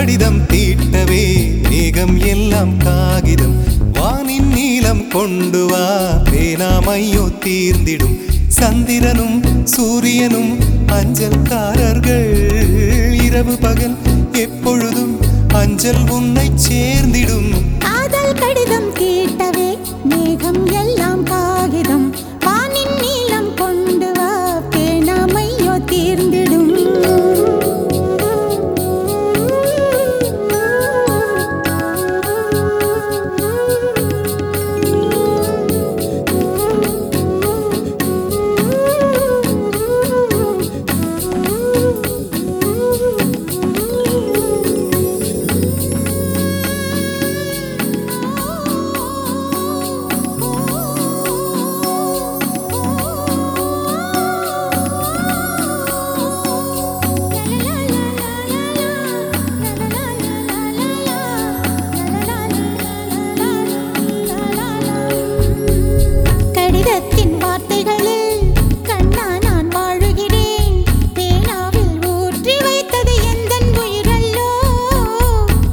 கடிதம் தீட்டவே மேகம் எல்லாம் காகிதம். வானின் நீளம் கொண்டு வா பேனாமையோ தீர்ந்திடும். சந்திரனும் சூரியனும் அஞ்சல்காரர்கள். இரவு பகல் எப்பொழுதும் அஞ்சல் உன்னை சேர்ந்திடும்.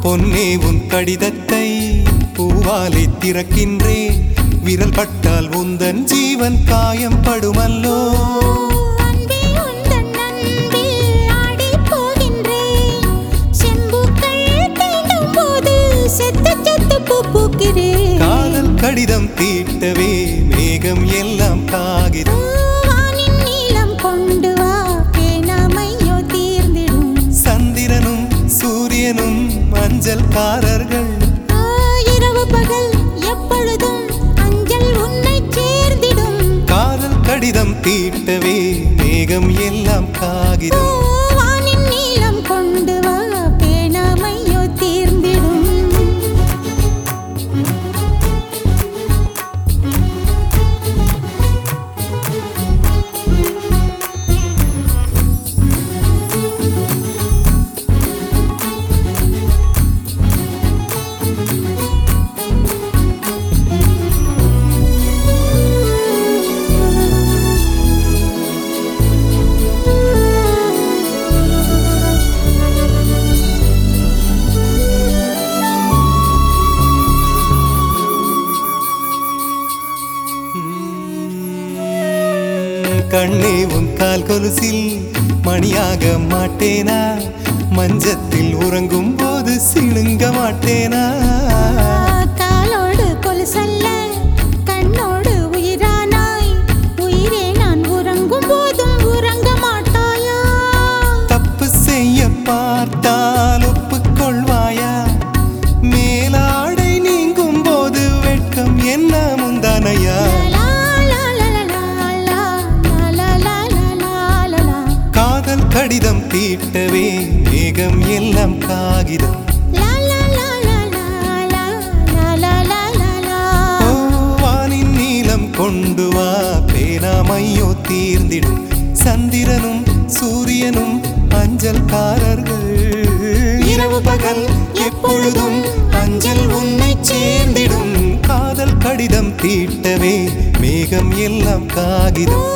பொன்னே உன் கடிதத்தை பூவாலை திறக்கின்றேன் விரல் பட்டால் உந்தன் ஜீவன் காயம் படுமல்லோ. காதல் கடிதம் தீட்டவே மேகம் எல்லாம் காகிதம் மஞ்சள்காரர்கள் ஆ, இரவு பகல் எப்பொழுதும் அஞ்சல் உன்னைச் சேர்ந்திடும். காதல் கடிதம் தீட்டவே மேகம் எல்லாம் காகிதம் கண்ணே உன் கால் கொலுசில் மணியாக மாட்டேனா? மஞ்சத்தில் உறங்கும் போது சிணுங்க மாட்டேனா? காலோடு கொலுசல்ல கண்ணோடு உயிரானாய். உயிரே நான் உறங்கும் போதும் உறங்க மாட்டாயா? தப்பு செய்ய பார்த்தால் கடிதம் தீட்டவே மேகம் எல்லாம் காகிதம் வானின் நீளம் கொண்டு வா பேராமையோ தீர்ந்திடும் சந்திரனும் சூரியனும் அஞ்சல்காரர்கள் இரவு பகல் எப்பொழுதும் அஞ்சல் உன்னை சேர்ந்திடும் காதல் கடிதம் தீட்டவே மேகம் எல்லாம் காகிதம்